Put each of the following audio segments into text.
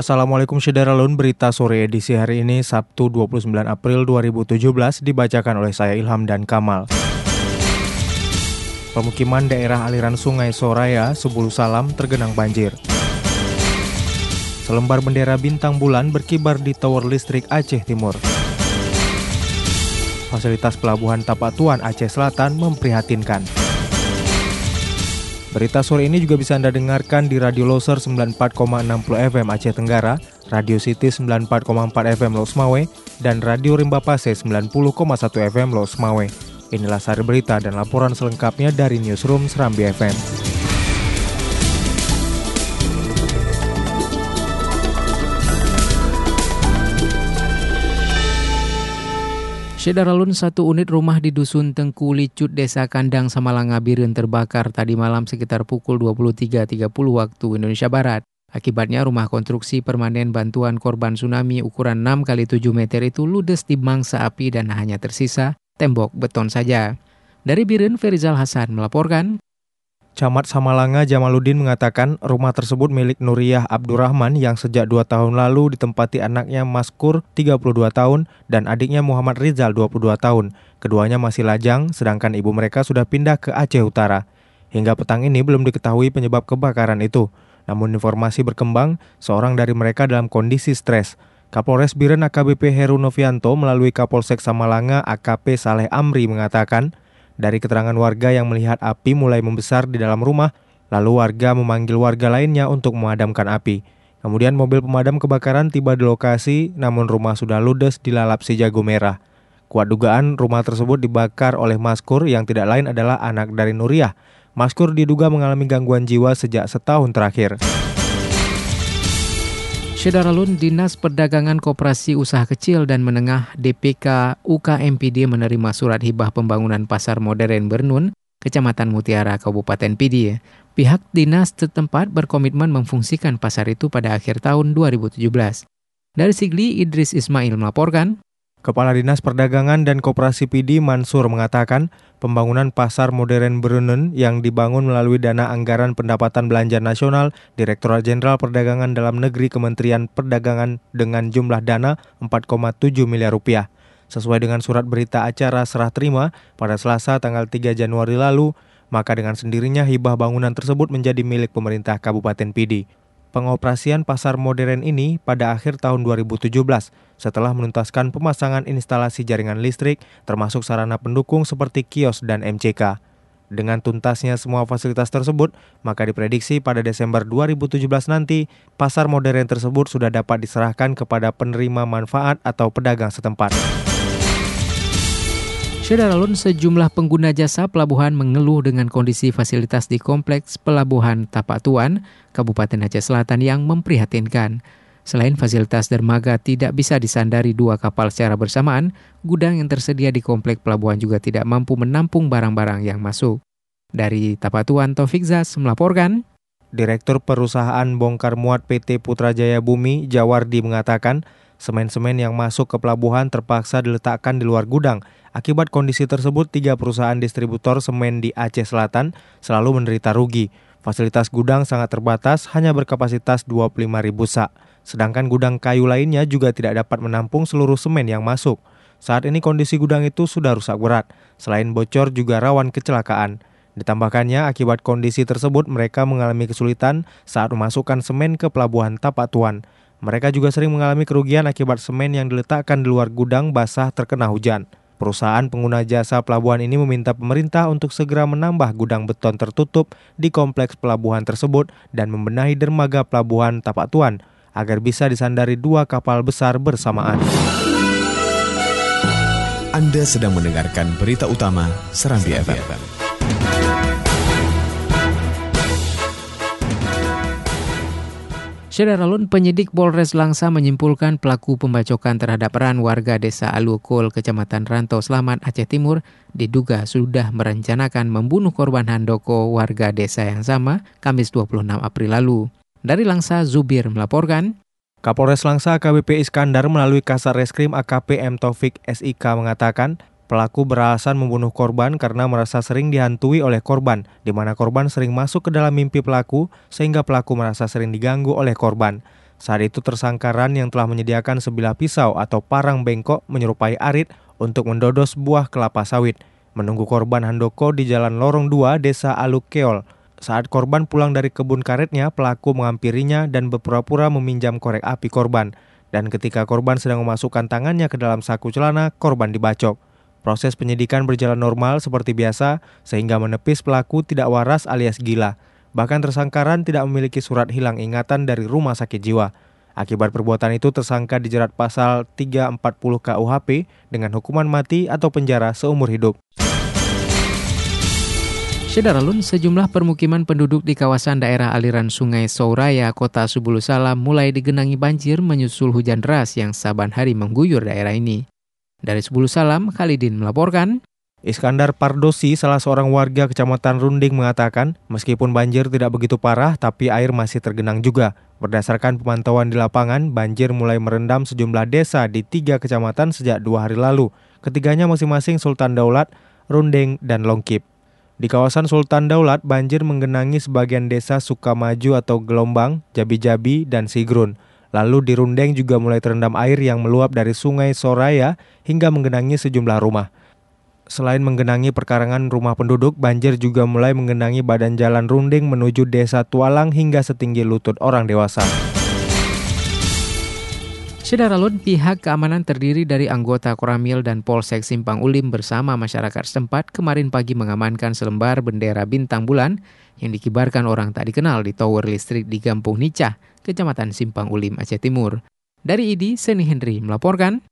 Assalamualaikum Syederalun, berita sore edisi hari ini Sabtu 29 April 2017 dibacakan oleh saya Ilham dan Kamal. Pemukiman daerah aliran sungai Soraya, Sebulu Salam tergenang banjir. Selembar bendera bintang bulan berkibar di tower listrik Aceh Timur. Fasilitas pelabuhan Tapatuan Aceh Selatan memprihatinkan. Berita sore ini juga bisa Anda dengarkan di Radio Loser 94,60 FM Aceh Tenggara, Radio City 94,4 FM Los Mawe, dan Radio Rimba Pase 90,1 FM Los Mawe. Inilah sari berita dan laporan selengkapnya dari Newsroom Serambi FM. Syedaralun satu unit rumah di Dusun Tengku Licut, Desa Kandang, Samalanga Birun terbakar tadi malam sekitar pukul 23.30 waktu Indonesia Barat. Akibatnya rumah konstruksi permanen bantuan korban tsunami ukuran 6 kali 7 meter itu ludes di mangsa api dan hanya tersisa tembok beton saja. Dari Birun, Ferizal Hasan melaporkan. Camat Samalanga Jamaluddin mengatakan rumah tersebut milik Nuriyah Abdurrahman yang sejak dua tahun lalu ditempati anaknya Maskur 32 tahun dan adiknya Muhammad Rizal 22 tahun. Keduanya masih lajang sedangkan ibu mereka sudah pindah ke Aceh Utara. Hingga petang ini belum diketahui penyebab kebakaran itu. Namun informasi berkembang seorang dari mereka dalam kondisi stres. Kapolres Biren AKBP Heru Novianto melalui Kapolsek Samalanga AKP Saleh Amri mengatakan dari keterangan warga yang melihat api mulai membesar di dalam rumah, lalu warga memanggil warga lainnya untuk memadamkan api. Kemudian mobil pemadam kebakaran tiba di lokasi, namun rumah sudah ludes dilalap si jago merah. Kuat dugaan rumah tersebut dibakar oleh Maskur yang tidak lain adalah anak dari Nuriyah. Maskur diduga mengalami gangguan jiwa sejak setahun terakhir. Syedaralun Dinas Perdagangan Koperasi Usaha Kecil dan Menengah DPK UKMPD menerima surat hibah pembangunan pasar modern Bernun, Kecamatan Mutiara, Kabupaten PD. Pihak dinas setempat berkomitmen memfungsikan pasar itu pada akhir tahun 2017. Dari Sigli, Idris Ismail melaporkan. Kepala Dinas Perdagangan dan Koperasi PD Mansur mengatakan pembangunan pasar modern Brunen yang dibangun melalui dana anggaran pendapatan belanja nasional Direktorat Jenderal Perdagangan Dalam Negeri Kementerian Perdagangan dengan jumlah dana 4,7 miliar rupiah. Sesuai dengan surat berita acara serah terima pada Selasa tanggal 3 Januari lalu, maka dengan sendirinya hibah bangunan tersebut menjadi milik pemerintah Kabupaten PD pengoperasian pasar modern ini pada akhir tahun 2017 setelah menuntaskan pemasangan instalasi jaringan listrik termasuk sarana pendukung seperti kios dan MCK. Dengan tuntasnya semua fasilitas tersebut, maka diprediksi pada Desember 2017 nanti, pasar modern tersebut sudah dapat diserahkan kepada penerima manfaat atau pedagang setempat. Syedaralun sejumlah pengguna jasa pelabuhan mengeluh dengan kondisi fasilitas di kompleks Pelabuhan Tapatuan, Kabupaten Aceh Selatan yang memprihatinkan. Selain fasilitas dermaga tidak bisa disandari dua kapal secara bersamaan, gudang yang tersedia di komplek pelabuhan juga tidak mampu menampung barang-barang yang masuk. Dari Tapatuan Taufik Zas melaporkan. Direktur Perusahaan Bongkar Muat PT Putrajaya Bumi, Jawardi mengatakan, semen-semen yang masuk ke pelabuhan terpaksa diletakkan di luar gudang – Akibat kondisi tersebut, tiga perusahaan distributor semen di Aceh Selatan selalu menderita rugi. Fasilitas gudang sangat terbatas, hanya berkapasitas 25 ribu sak. Sedangkan gudang kayu lainnya juga tidak dapat menampung seluruh semen yang masuk. Saat ini kondisi gudang itu sudah rusak berat. Selain bocor juga rawan kecelakaan. Ditambahkannya, akibat kondisi tersebut mereka mengalami kesulitan saat memasukkan semen ke pelabuhan Tapatuan. Mereka juga sering mengalami kerugian akibat semen yang diletakkan di luar gudang basah terkena hujan. Perusahaan pengguna jasa pelabuhan ini meminta pemerintah untuk segera menambah gudang beton tertutup di kompleks pelabuhan tersebut dan membenahi dermaga pelabuhan Tapak Tuan agar bisa disandari dua kapal besar bersamaan. Anda sedang mendengarkan berita utama Serambi FM. Syederalun penyidik Polres Langsa menyimpulkan pelaku pembacokan terhadap peran warga desa Alukul, Kecamatan Rantau Selamat, Aceh Timur, diduga sudah merencanakan membunuh korban Handoko warga desa yang sama Kamis 26 April lalu. Dari Langsa, Zubir melaporkan. Kapolres Langsa KBP Iskandar melalui Kasar Reskrim AKP M Taufik SIK mengatakan Pelaku beralasan membunuh korban karena merasa sering dihantui oleh korban, di mana korban sering masuk ke dalam mimpi pelaku sehingga pelaku merasa sering diganggu oleh korban. Saat itu tersangka Ran yang telah menyediakan sebilah pisau atau parang bengkok menyerupai arit untuk mendodos buah kelapa sawit. Menunggu korban Handoko di Jalan Lorong 2, Desa Alukeol. Saat korban pulang dari kebun karetnya, pelaku mengampirinya dan berpura-pura meminjam korek api korban. Dan ketika korban sedang memasukkan tangannya ke dalam saku celana, korban dibacok. Proses penyidikan berjalan normal seperti biasa sehingga menepis pelaku tidak waras alias gila. Bahkan tersangkaran tidak memiliki surat hilang ingatan dari rumah sakit jiwa. Akibat perbuatan itu tersangka dijerat pasal 340 KUHP dengan hukuman mati atau penjara seumur hidup. Syederalun, sejumlah permukiman penduduk di kawasan daerah aliran sungai Souraya, kota Subulu Salam mulai digenangi banjir menyusul hujan deras yang saban hari mengguyur daerah ini. Dari Sebulu Salam, Khalidin melaporkan. Iskandar Pardosi, salah seorang warga Kecamatan Runding mengatakan, meskipun banjir tidak begitu parah, tapi air masih tergenang juga. Berdasarkan pemantauan di lapangan, banjir mulai merendam sejumlah desa di tiga kecamatan sejak dua hari lalu. Ketiganya masing-masing Sultan Daulat, Runding, dan Longkip. Di kawasan Sultan Daulat, banjir menggenangi sebagian desa Sukamaju atau Gelombang, Jabi-Jabi, dan Sigrun. Lalu di Rundeng juga mulai terendam air yang meluap dari sungai Soraya hingga menggenangi sejumlah rumah. Selain menggenangi perkarangan rumah penduduk, banjir juga mulai menggenangi badan jalan Rundeng menuju desa Tualang hingga setinggi lutut orang dewasa. Sedaralun, pihak keamanan terdiri dari anggota Koramil dan Polsek Simpang Ulim bersama masyarakat setempat kemarin pagi mengamankan selembar bendera bintang bulan yang dikibarkan orang tak dikenal di tower listrik di Kampung Nicah, Kecamatan Simpang Ulim, Aceh Timur. Dari ID, Seni Henry melaporkan.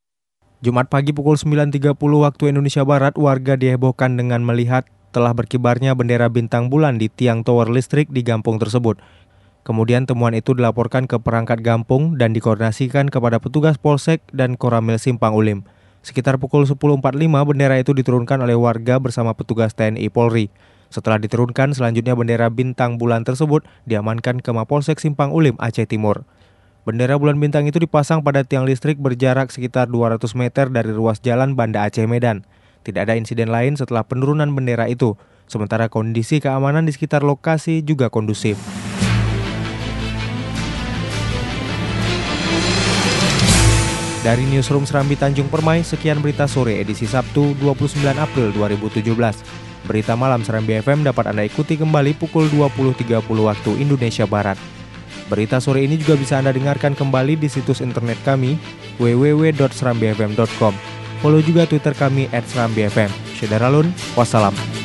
Jumat pagi pukul 9.30 waktu Indonesia Barat, warga dihebohkan dengan melihat telah berkibarnya bendera bintang bulan di tiang tower listrik di kampung tersebut. Kemudian temuan itu dilaporkan ke perangkat gampung dan dikoordinasikan kepada petugas Polsek dan Koramil Simpang Ulim. Sekitar pukul 10.45 bendera itu diturunkan oleh warga bersama petugas TNI Polri. Setelah diturunkan, selanjutnya bendera bintang bulan tersebut diamankan ke Mapolsek Simpang Ulim, Aceh Timur. Bendera bulan bintang itu dipasang pada tiang listrik berjarak sekitar 200 meter dari ruas jalan Banda Aceh Medan. Tidak ada insiden lain setelah penurunan bendera itu, sementara kondisi keamanan di sekitar lokasi juga kondusif. Dari Newsroom Serambi Tanjung Permai, sekian berita sore edisi Sabtu 29 April 2017. Berita malam Serambi FM dapat Anda ikuti kembali pukul 20.30 waktu Indonesia Barat. Berita sore ini juga bisa Anda dengarkan kembali di situs internet kami www.serambifm.com. Follow juga Twitter kami @serambifm. Syederalun, wassalam.